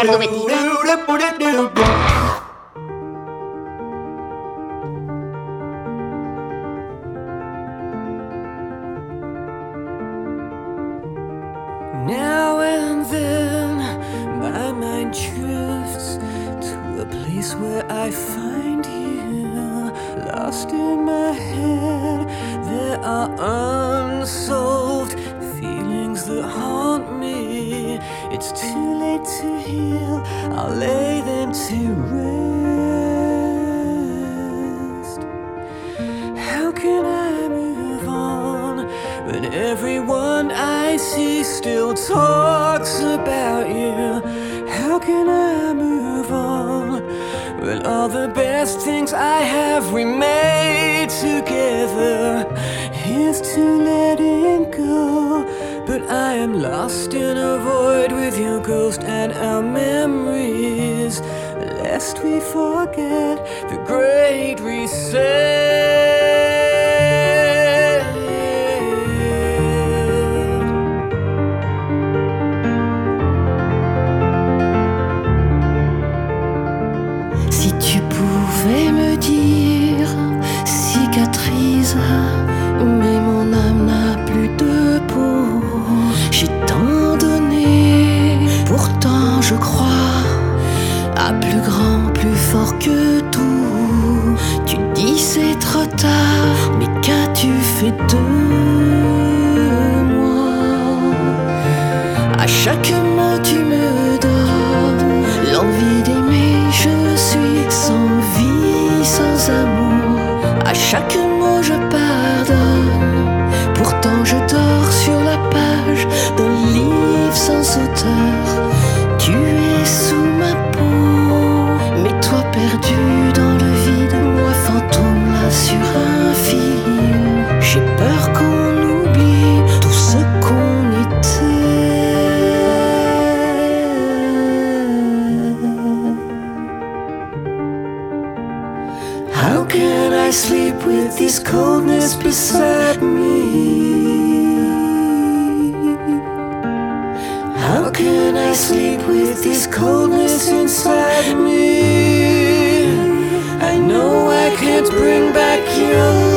Bernardo Betina. moi. À chaque mot, tu me donnes l'envie d'aimer. Je suis sans vie, sans amour. À chaque mot, je pardonne. Pourtant, je dors sur la page d'un livre sans auteur. Tu es sous ma peau, mais toi perdu dans le vide, moi fantôme là. lies beside me. How can I sleep with this coldness inside me? I know I can't bring back your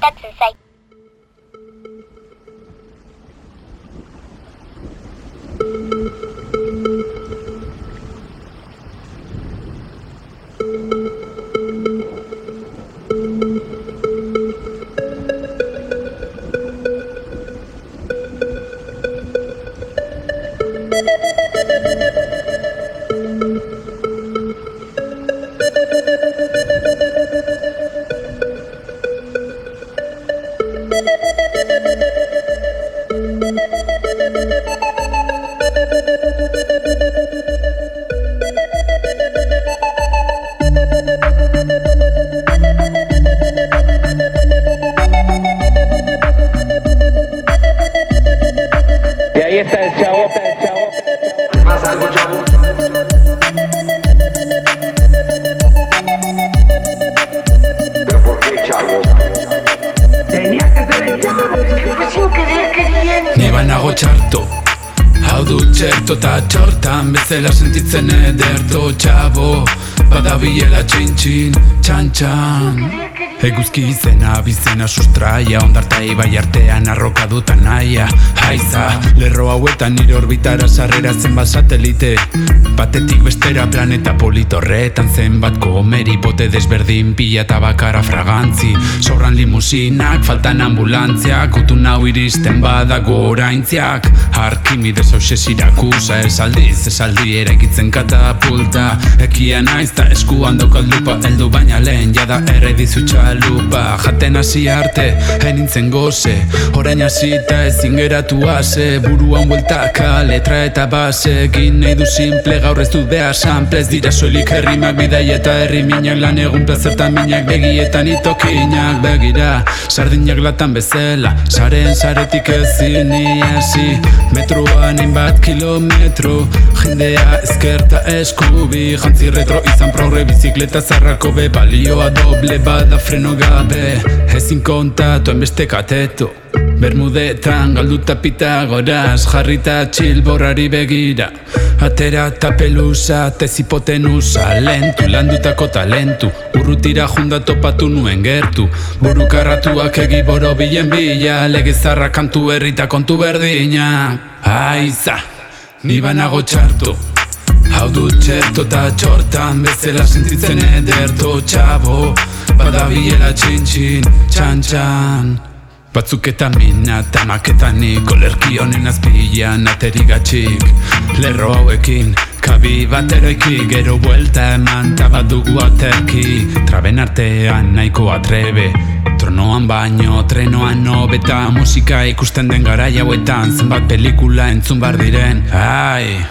得仔细。Eguzki izena, bizena sustraia Ondarta ibai artean arroka dutan naia. Haiza, lerro hauetan nire orbitara sarrera zenbat satelite. Batetik bestera planeta politorretan zenbat komeri Bote desberdin pila eta bakara fragantzi. Sobran limusinak, faltan ambulantziak Gutu nau iristen badago oraintziak Arkimides hause sirakusa Esaldiz, esaldi eraikitzen katapulta Ekia naiz da eskuan dokaldupa Eldu baina lehen jada erredizutxa lupa Jaten hasi arte, henintzen goze Horain hasi eta geratu ase. Buruan bueltaka, letra eta base Egin nahi du simple, gaur ez dut behar samplez Dira soilik herrimak bidai eta herri minak Lan egun plazertan minak begietan itokinak. Begira, sardinak latan bezala Saren saretik ezin iesi Metroan bat kilometro. Jendea ezkerta eskubi. Jantzi retro izan progre bizikleta zarrako be. Balioa doble bada fre freno gabe. Ezin kontatu enbeste kateto Bermudetan galduta pitagoraz Jarrita txil borrari begira. Atera eta pelusa Tezipoten usa Lentu landutako talentu. Urrutira junda topatu nuen gertu. Burukarratuak egi boro bilen bila Legezarra kantu herrita kontu berdina. Aiza, ni banago txartu Hau dut txerto eta txortan bezala sentitzen ederto txabo. Bada biela txin txin, Batzuk eta mina eta maketan niko lerki honen azpilan ateri gatxik. Lerro hauekin, kabi bat eroiki Gero buelta eman tabat dugu aterki. Traben artean nahiko atrebe Tronoan baino, trenoan no Beta musika ikusten den gara jauetan Zenbat pelikula entzun bar diren. Ai,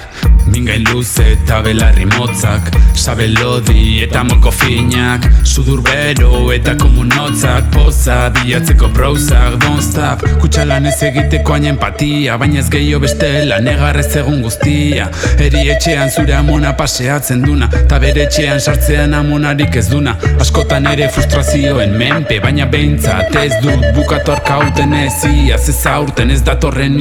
Mingain luze eta belarri motzak Sabelodi eta moko finak Sudur bero eta komunotzak Poza bilatzeko prouzak Don't stop. Kutsalan ez egiteko hain empatia Baina ez gehiago beste lan egarrez egun guztia. Eri etxean zure amona paseatzen duna Ta bere etxean sartzean amonarik ez duna. Askotan ere frustrazioen menpe Baina behintzat ez dut bukatu arkauten ez Iaz ez aurten ez datorren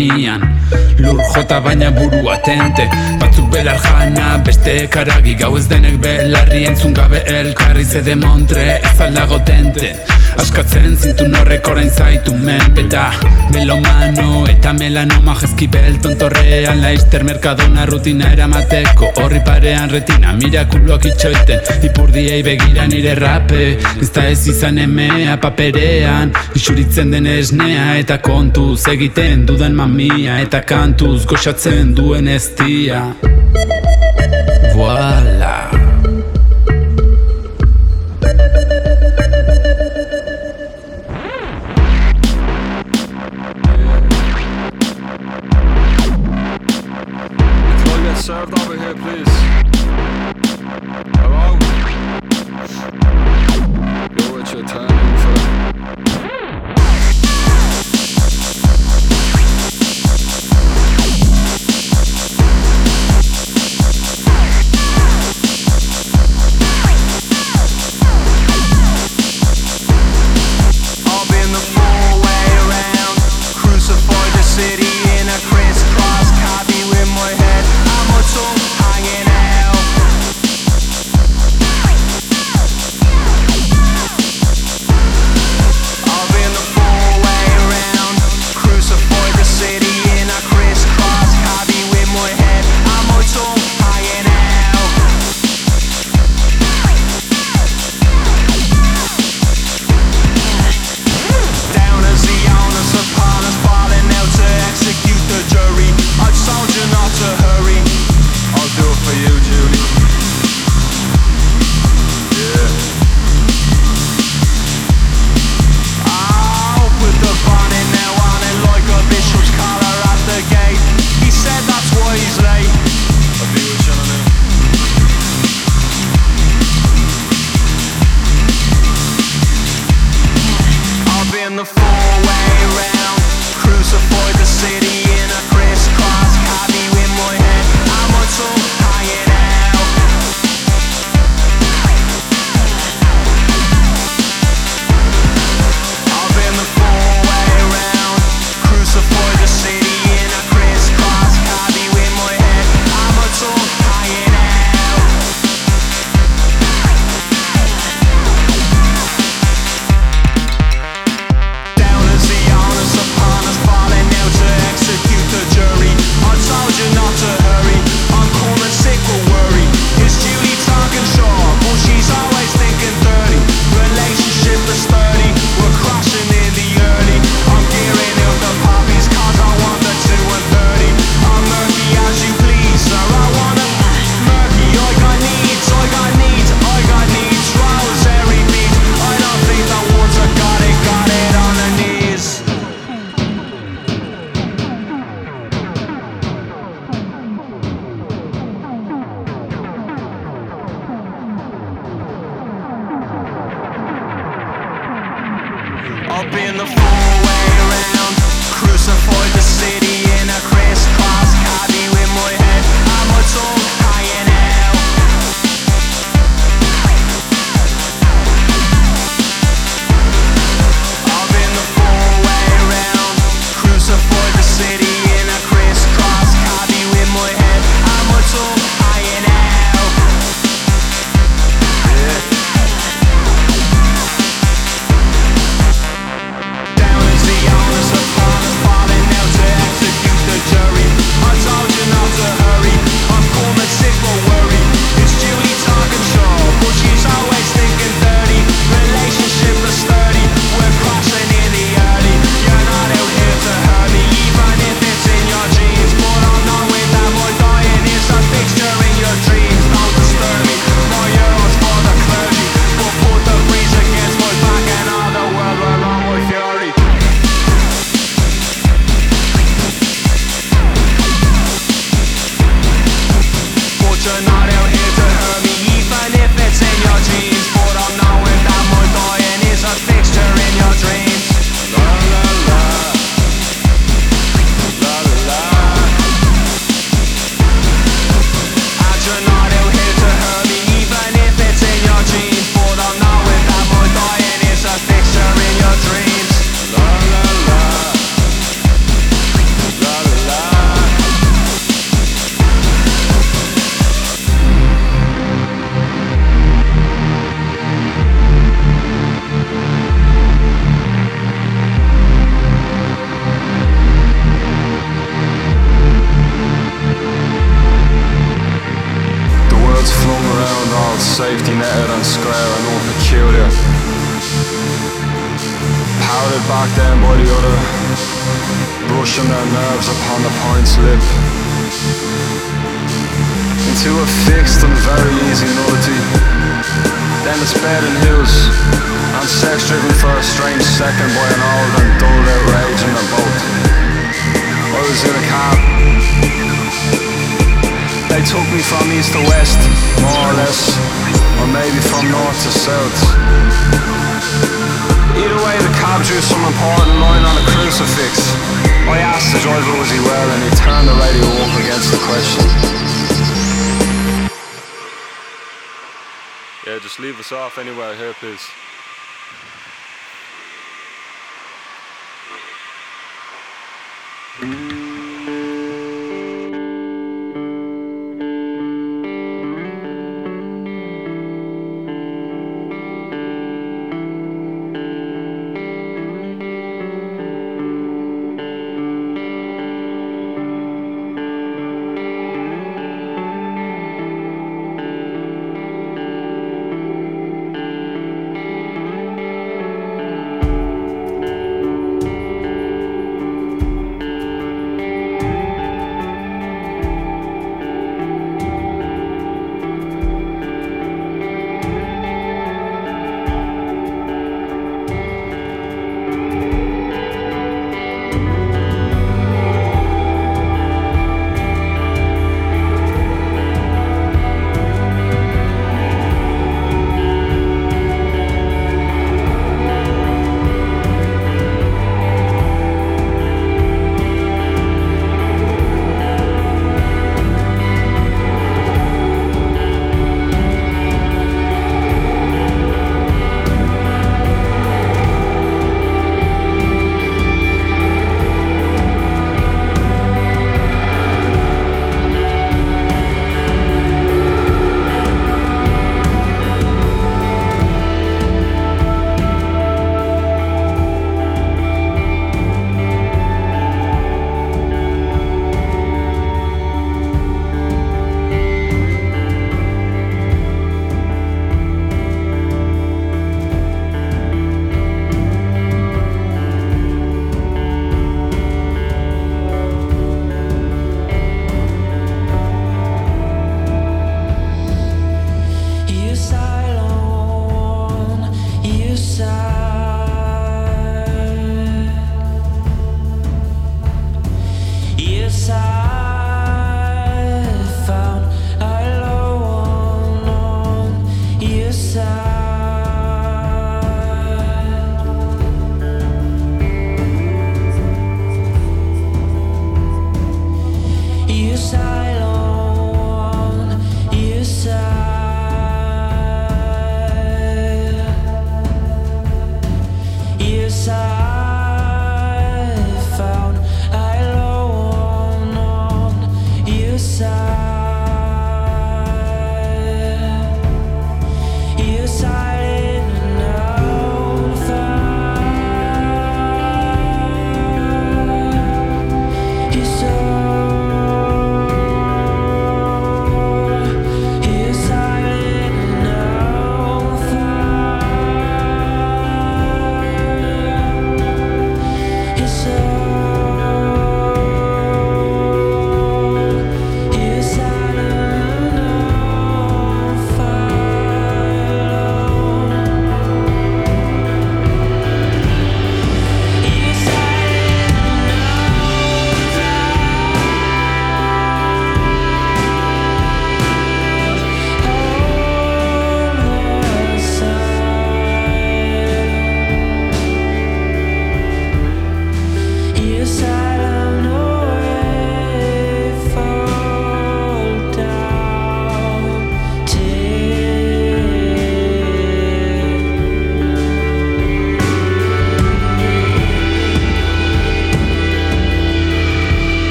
Lur jota baina buru atente batzuk belar jana Beste karagi gau ez denek belarri entzun gabe elkarri zede montre Ez aldago tente Askatzen zintu norrek orain zaitu menpeta. Melomano eta melanoma jezki belton torrean Laizter merkadona rutina eramateko. Horri parean retina mirakuloak itxoiten. Ipurdiei begira nire rape Ez da ez izan emea paperean. Isuritzen den esnea eta kontuz egiten dudan mamia Eta kantuz goxatzen duen estia Voilà. Was in a cab. They took me from east to west, more or less, or maybe from north to south. Either way, the cab drew some important line on a crucifix. I asked the driver was he well, and he turned the radio up against the question. Yeah, just leave us off anywhere here, please. Mm-hmm.